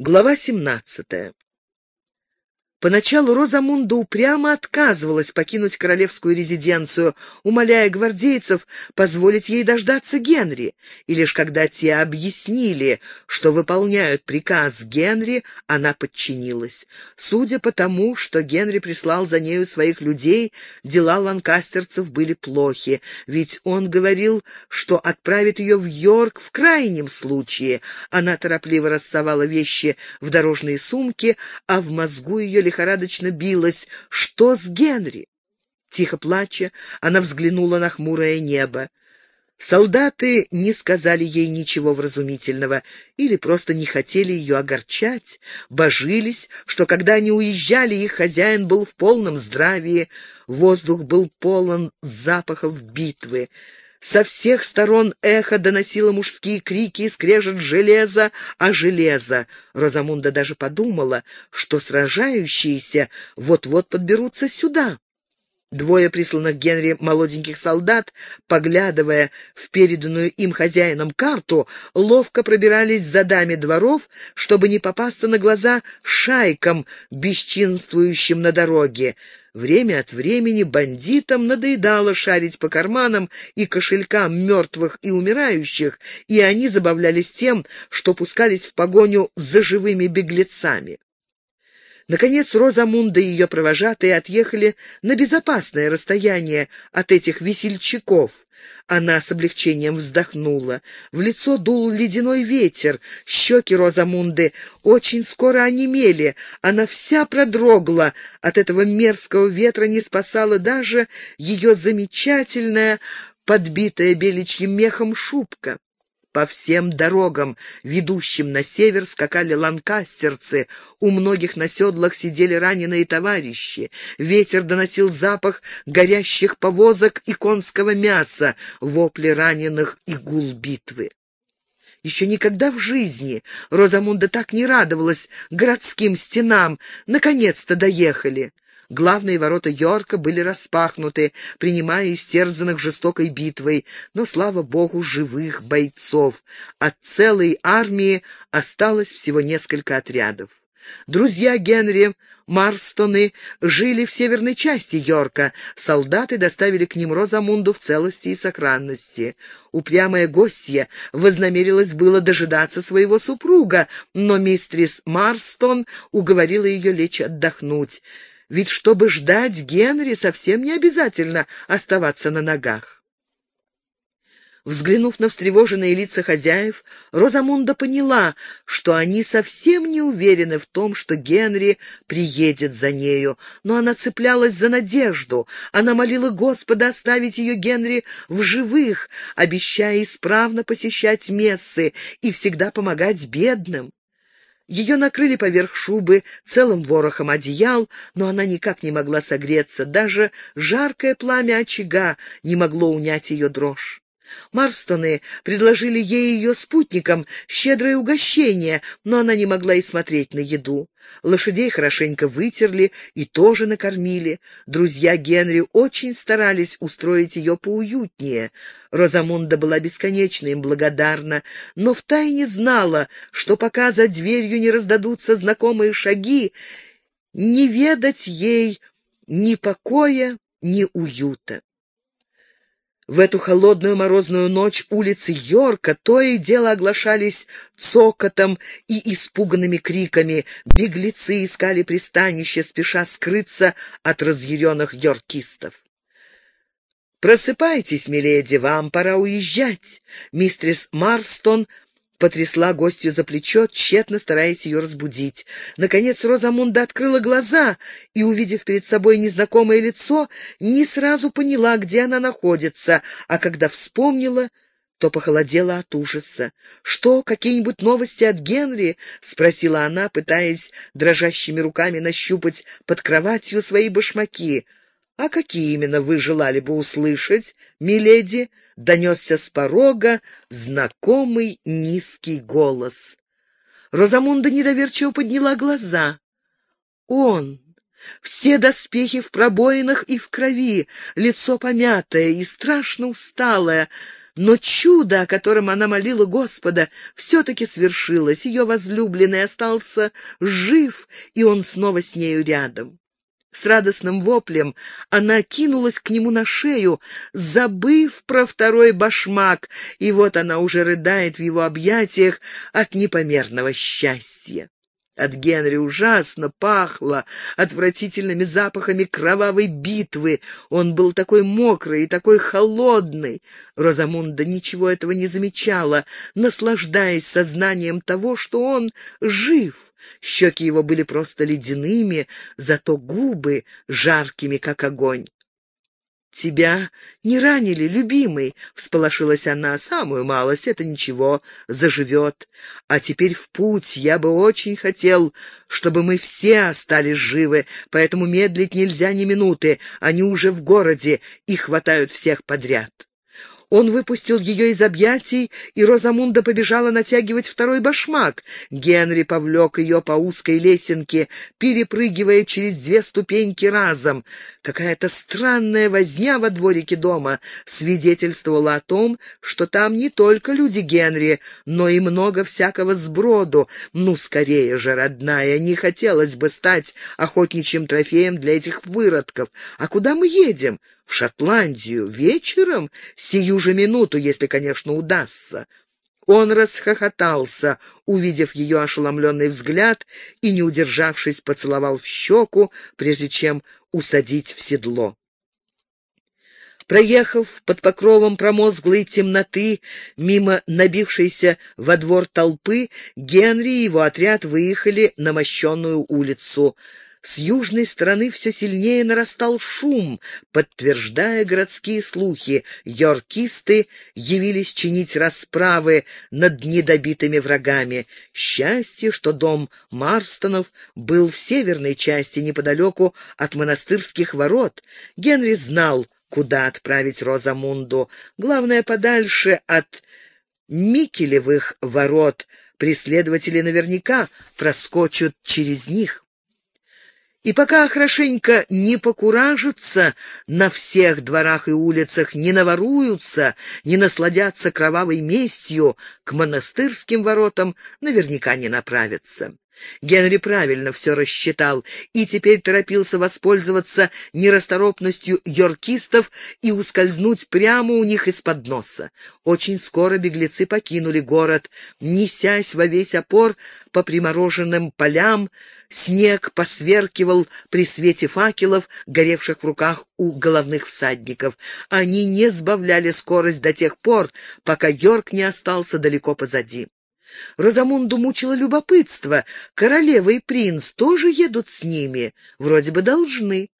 Глава 17. Поначалу Розамунда упрямо отказывалась покинуть королевскую резиденцию, умоляя гвардейцев позволить ей дождаться Генри, и лишь когда те объяснили, что выполняют приказ Генри, она подчинилась. Судя по тому, что Генри прислал за нею своих людей, дела ланкастерцев были плохи, ведь он говорил, что отправит ее в Йорк в крайнем случае. Она торопливо рассовала вещи в дорожные сумки, а в мозгу ее лихорадочно билась. Что с Генри? Тихо плача, она взглянула на хмурое небо. Солдаты не сказали ей ничего вразумительного или просто не хотели ее огорчать, божились, что когда они уезжали, их хозяин был в полном здравии, воздух был полон запахов битвы. Со всех сторон эхо доносило мужские крики и скрежет железа, а железо. Розамунда даже подумала, что сражающиеся вот-вот подберутся сюда. Двое присланных Генри молоденьких солдат, поглядывая в переданную им хозяином карту, ловко пробирались за дами дворов, чтобы не попасться на глаза шайкам, бесчинствующим на дороге. Время от времени бандитам надоедало шарить по карманам и кошелькам мертвых и умирающих, и они забавлялись тем, что пускались в погоню за живыми беглецами. Наконец Розамунда и ее провожатые отъехали на безопасное расстояние от этих весельчаков. Она с облегчением вздохнула. В лицо дул ледяной ветер, щеки Розамунды очень скоро онемели, она вся продрогла. От этого мерзкого ветра не спасала даже ее замечательная, подбитая беличьим мехом шубка. По всем дорогам, ведущим на север, скакали ланкастерцы. У многих на седлах сидели раненые товарищи. Ветер доносил запах горящих повозок и конского мяса, вопли раненых и гул битвы. Еще никогда в жизни Розамунда так не радовалась городским стенам. Наконец-то доехали. Главные ворота Йорка были распахнуты, принимая истерзанных жестокой битвой, но, слава богу, живых бойцов. От целой армии осталось всего несколько отрядов. Друзья Генри, Марстоны, жили в северной части Йорка. Солдаты доставили к ним Розамунду в целости и сохранности. Упрямая гостья вознамерилась было дожидаться своего супруга, но мистрис Марстон уговорила ее лечь отдохнуть. Ведь чтобы ждать Генри, совсем не обязательно оставаться на ногах. Взглянув на встревоженные лица хозяев, Розамунда поняла, что они совсем не уверены в том, что Генри приедет за нею, но она цеплялась за надежду. Она молила Господа оставить ее Генри в живых, обещая исправно посещать мессы и всегда помогать бедным. Ее накрыли поверх шубы целым ворохом одеял, но она никак не могла согреться, даже жаркое пламя очага не могло унять ее дрожь. Марстоны предложили ей и ее спутникам щедрое угощение, но она не могла и смотреть на еду. Лошадей хорошенько вытерли и тоже накормили. Друзья Генри очень старались устроить ее поуютнее. Розамунда была бесконечно им благодарна, но втайне знала, что пока за дверью не раздадутся знакомые шаги, не ведать ей ни покоя, ни уюта. В эту холодную морозную ночь улицы Йорка то и дело оглашались цокотом и испуганными криками. Беглецы искали пристанище, спеша скрыться от разъяренных йоркистов. «Просыпайтесь, миледи, вам пора уезжать!» Мистрис Марстон потрясла гостью за плечо, тщетно стараясь ее разбудить. Наконец Розамунда открыла глаза и, увидев перед собой незнакомое лицо, не сразу поняла, где она находится, а когда вспомнила, то похолодела от ужаса. «Что, какие-нибудь новости от Генри?» — спросила она, пытаясь дрожащими руками нащупать под кроватью свои башмаки. «А какие именно вы желали бы услышать, миледи?» — донесся с порога знакомый низкий голос. Розамунда недоверчиво подняла глаза. «Он!» Все доспехи в пробоинах и в крови, лицо помятое и страшно усталое, Но чудо, о котором она молила Господа, все-таки свершилось. Ее возлюбленный остался жив, и он снова с нею рядом. С радостным воплем она кинулась к нему на шею, забыв про второй башмак, и вот она уже рыдает в его объятиях от непомерного счастья. От Генри ужасно пахло отвратительными запахами кровавой битвы. Он был такой мокрый и такой холодный. Розамунда ничего этого не замечала, наслаждаясь сознанием того, что он жив. Щеки его были просто ледяными, зато губы жаркими, как огонь. «Тебя не ранили, любимый?» — всполошилась она. «Самую малость, это ничего, заживет. А теперь в путь. Я бы очень хотел, чтобы мы все остались живы, поэтому медлить нельзя ни минуты. Они уже в городе и хватают всех подряд». Он выпустил ее из объятий, и Розамунда побежала натягивать второй башмак. Генри повлек ее по узкой лесенке, перепрыгивая через две ступеньки разом. Какая-то странная возня во дворике дома свидетельствовала о том, что там не только люди Генри, но и много всякого сброду. Ну, скорее же, родная, не хотелось бы стать охотничьим трофеем для этих выродков. А куда мы едем? В Шотландию вечером? Сию же минуту, если, конечно, удастся. Он расхохотался, увидев ее ошеломленный взгляд, и, не удержавшись, поцеловал в щеку, прежде чем усадить в седло. Проехав под покровом промозглой темноты, мимо набившейся во двор толпы, Генри и его отряд выехали на мощенную улицу. С южной стороны все сильнее нарастал шум, подтверждая городские слухи. Йоркисты явились чинить расправы над недобитыми врагами. Счастье, что дом Марстонов был в северной части, неподалеку от монастырских ворот. Генри знал, куда отправить Розамунду. Главное, подальше от Микелевых ворот. Преследователи наверняка проскочат через них. И пока хорошенько не покуражатся на всех дворах и улицах, не наворуются, не насладятся кровавой местью, к монастырским воротам наверняка не направятся. Генри правильно все рассчитал и теперь торопился воспользоваться нерасторопностью йоркистов и ускользнуть прямо у них из-под носа. Очень скоро беглецы покинули город, несясь во весь опор по примороженным полям, снег посверкивал при свете факелов, горевших в руках у головных всадников. Они не сбавляли скорость до тех пор, пока Йорк не остался далеко позади. Розамунду мучило любопытство. Королева и принц тоже едут с ними? Вроде бы должны.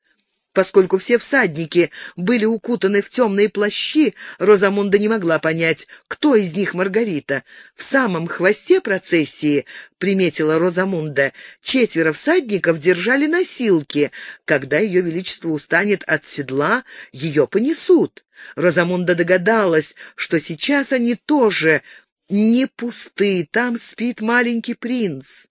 Поскольку все всадники были укутаны в темные плащи, Розамунда не могла понять, кто из них Маргарита. В самом хвосте процессии, приметила Розамунда, четверо всадников держали носилки. Когда ее величество устанет от седла, ее понесут. Розамунда догадалась, что сейчас они тоже не пусты, там спит маленький принц.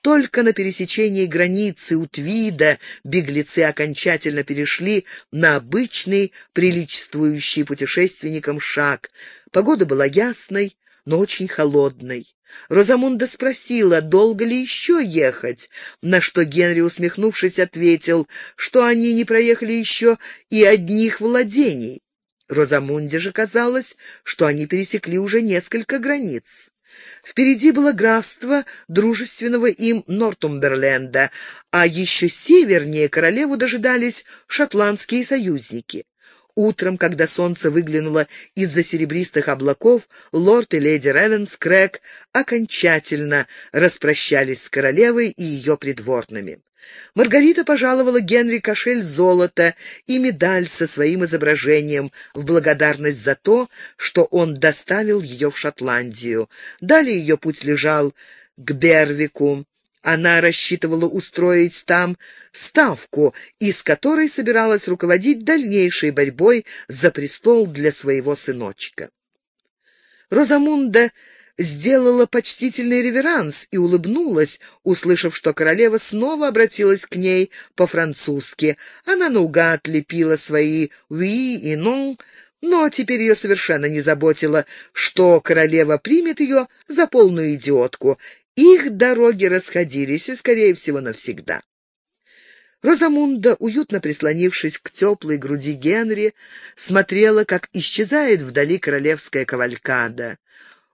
Только на пересечении границы у Твида беглецы окончательно перешли на обычный, приличествующий путешественникам шаг. Погода была ясной, но очень холодной. Розамунда спросила, долго ли еще ехать, на что Генри, усмехнувшись, ответил, что они не проехали еще и одних владений. Розамунде же казалось, что они пересекли уже несколько границ. Впереди было графство дружественного им Нортумберленда, а еще севернее королеву дожидались шотландские союзники. Утром, когда солнце выглянуло из-за серебристых облаков, лорд и леди Ревенскрэг окончательно распрощались с королевой и ее придворными. Маргарита пожаловала Генри кошель золота и медаль со своим изображением в благодарность за то, что он доставил ее в Шотландию. Далее ее путь лежал к Бервику. Она рассчитывала устроить там ставку, из которой собиралась руководить дальнейшей борьбой за престол для своего сыночка. Розамунда сделала почтительный реверанс и улыбнулась, услышав, что королева снова обратилась к ней по-французски. Она наугад лепила свои «oui» и «non», но теперь ее совершенно не заботило, что королева примет ее за полную идиотку. Их дороги расходились, и, скорее всего, навсегда. Розамунда, уютно прислонившись к теплой груди Генри, смотрела, как исчезает вдали королевская кавалькада.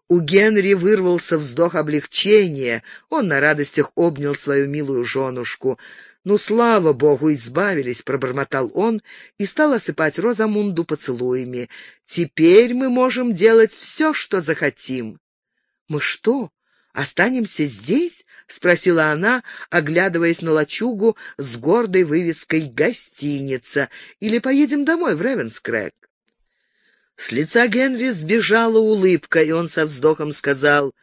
У Генри вырвался вздох облегчения, он на радостях обнял свою милую женушку. «Ну, слава богу, избавились!» — пробормотал он и стал осыпать Розамунду поцелуями. «Теперь мы можем делать все, что захотим». «Мы что, останемся здесь?» — спросила она, оглядываясь на лачугу с гордой вывеской «Гостиница». «Или поедем домой в Ревенскрэк?» С лица Генри сбежала улыбка, и он со вздохом сказал,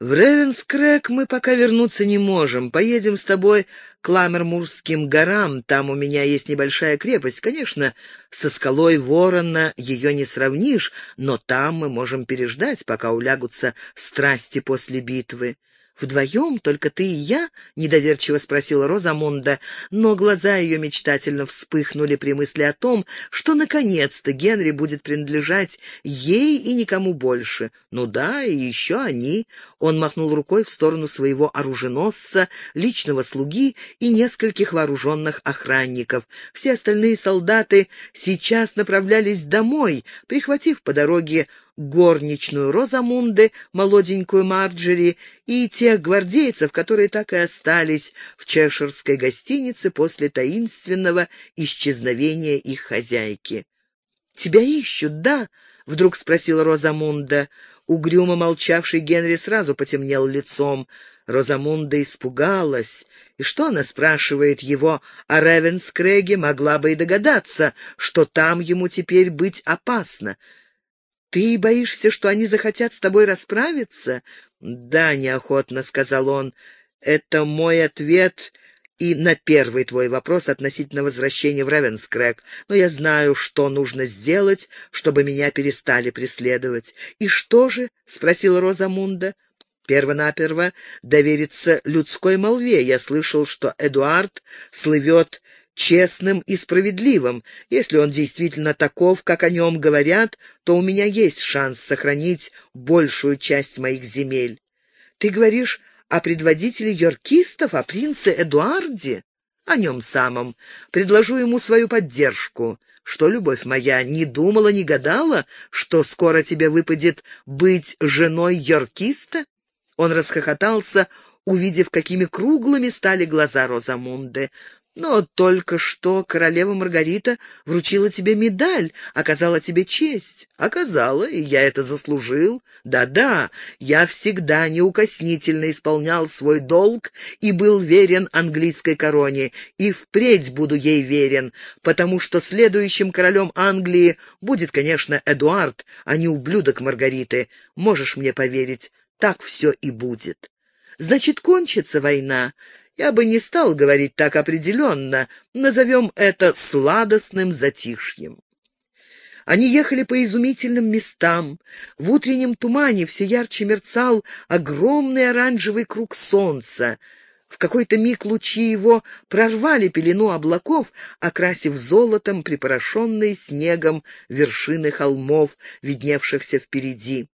в Ревенскрэк мы пока вернуться не можем. Поедем с тобой к Ламермурским горам. Там у меня есть небольшая крепость. Конечно, со скалой Ворона ее не сравнишь, но там мы можем переждать, пока улягутся страсти после битвы. «Вдвоем, только ты и я?» — недоверчиво спросила Розамунда, но глаза ее мечтательно вспыхнули при мысли о том, что наконец-то Генри будет принадлежать ей и никому больше. «Ну да, и еще они». Он махнул рукой в сторону своего оруженосца, личного слуги и нескольких вооруженных охранников. Все остальные солдаты сейчас направлялись домой, прихватив по дороге горничную Розамунды, молоденькую Марджери и тех гвардейцев, которые так и остались в чеширской гостинице после таинственного исчезновения их хозяйки. «Тебя ищут, да?» — вдруг спросила Розамунда. Угрюмо молчавший Генри сразу потемнел лицом. Розамунда испугалась. И что она спрашивает его о Ревенскреге, могла бы и догадаться, что там ему теперь быть опасно. «Ты боишься, что они захотят с тобой расправиться?» «Да, неохотно», — сказал он. «Это мой ответ и на первый твой вопрос относительно возвращения в Равенскрэк. Но я знаю, что нужно сделать, чтобы меня перестали преследовать». «И что же?» — спросила Розамунда. Первонаперво довериться людской молве. Я слышал, что Эдуард слывет честным и справедливым. Если он действительно таков, как о нем говорят, то у меня есть шанс сохранить большую часть моих земель. Ты говоришь о предводителе йоркистов, о принце Эдуарде? О нем самом. Предложу ему свою поддержку. Что, любовь моя, не думала, не гадала, что скоро тебе выпадет быть женой йоркиста? Он расхохотался, увидев, какими круглыми стали глаза Розамунды. Но только что королева Маргарита вручила тебе медаль, оказала тебе честь. Оказала, и я это заслужил. Да-да, я всегда неукоснительно исполнял свой долг и был верен английской короне, и впредь буду ей верен, потому что следующим королем Англии будет, конечно, Эдуард, а не ублюдок Маргариты. Можешь мне поверить, так все и будет. Значит, кончится война. Я бы не стал говорить так определенно, назовем это сладостным затишьем. Они ехали по изумительным местам. В утреннем тумане все ярче мерцал огромный оранжевый круг солнца. В какой-то миг лучи его прорвали пелену облаков, окрасив золотом припорошенные снегом вершины холмов, видневшихся впереди.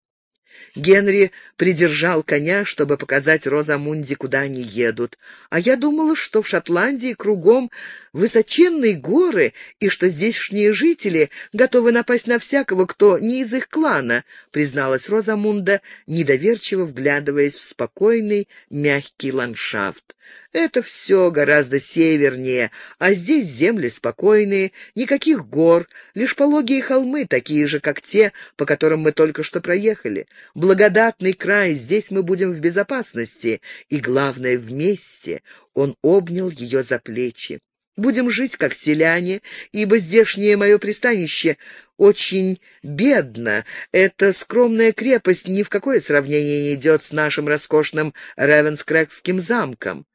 Генри придержал коня, чтобы показать Розамунде, куда они едут. А я думала, что в Шотландии кругом высоченные горы, и что здешние жители готовы напасть на всякого, кто не из их клана, призналась Розамунда, недоверчиво вглядываясь в спокойный, мягкий ландшафт. Это все гораздо севернее, а здесь земли спокойные, никаких гор, лишь пологие холмы, такие же, как те, по которым мы только что проехали. Благодатный край, здесь мы будем в безопасности, и, главное, вместе. Он обнял ее за плечи. Будем жить, как селяне, ибо здешнее мое пристанище очень бедно. Эта скромная крепость ни в какое сравнение не идет с нашим роскошным Ревенскрэкским замком.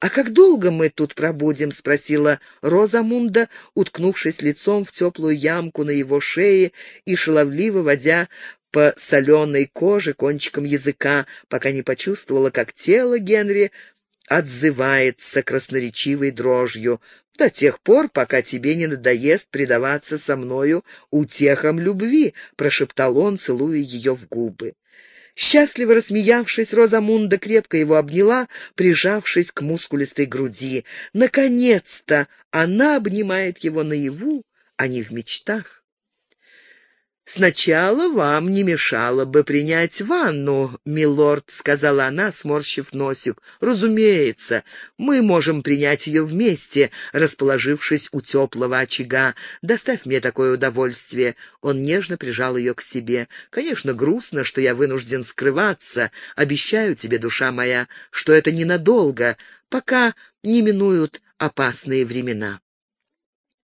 «А как долго мы тут пробудем?» — спросила Розамунда, уткнувшись лицом в теплую ямку на его шее и шаловливо водя по соленой коже кончиком языка, пока не почувствовала, как тело Генри отзывается красноречивой дрожью. «До тех пор, пока тебе не надоест предаваться со мною утехам любви», — прошептал он, целуя ее в губы. Счастливо рассмеявшись, Розамунда крепко его обняла, прижавшись к мускулистой груди. Наконец-то она обнимает его наяву, а не в мечтах. «Сначала вам не мешало бы принять ванну, милорд», — сказала она, сморщив носик. «Разумеется, мы можем принять ее вместе, расположившись у теплого очага. Доставь мне такое удовольствие». Он нежно прижал ее к себе. «Конечно, грустно, что я вынужден скрываться. Обещаю тебе, душа моя, что это ненадолго, пока не минуют опасные времена».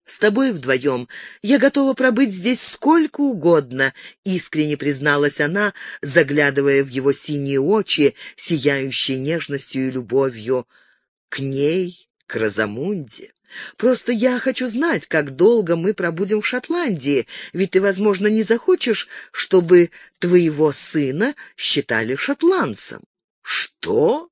С тобой вдвоем я готова пробыть здесь сколько угодно», — искренне призналась она, заглядывая в его синие очи, сияющие нежностью и любовью. «К ней, к Розамунде. Просто я хочу знать, как долго мы пробудем в Шотландии, ведь ты, возможно, не захочешь, чтобы твоего сына считали шотландцем». «Что?»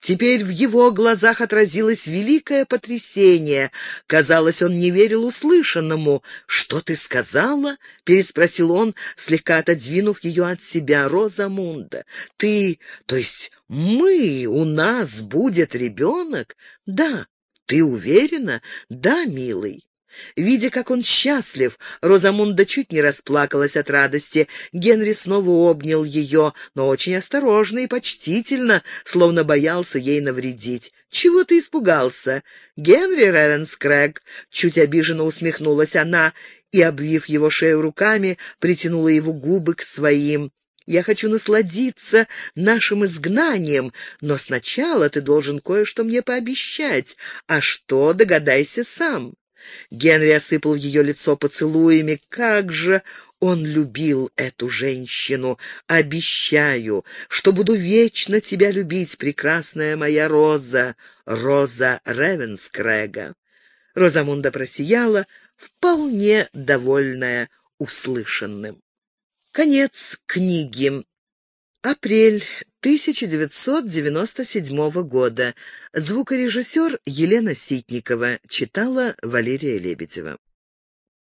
Теперь в его глазах отразилось великое потрясение. Казалось, он не верил услышанному. «Что ты сказала?» — переспросил он, слегка отодвинув ее от себя. «Розамунда, ты... То есть мы... У нас будет ребенок?» «Да». «Ты уверена?» «Да, милый». Видя, как он счастлив, Розамунда чуть не расплакалась от радости. Генри снова обнял ее, но очень осторожно и почтительно, словно боялся ей навредить. «Чего ты испугался?» «Генри Ревенскрэг», — чуть обиженно усмехнулась она и, обвив его шею руками, притянула его губы к своим. Я хочу насладиться нашим изгнанием, но сначала ты должен кое-что мне пообещать. А что, догадайся сам. Генри осыпал ее лицо поцелуями. Как же он любил эту женщину! Обещаю, что буду вечно тебя любить, прекрасная моя Роза, Роза Ревенскрега. Розамунда просияла, вполне довольная услышанным. Конец книги. Апрель 1997 года. Звукорежиссер Елена Ситникова читала Валерия Лебедева.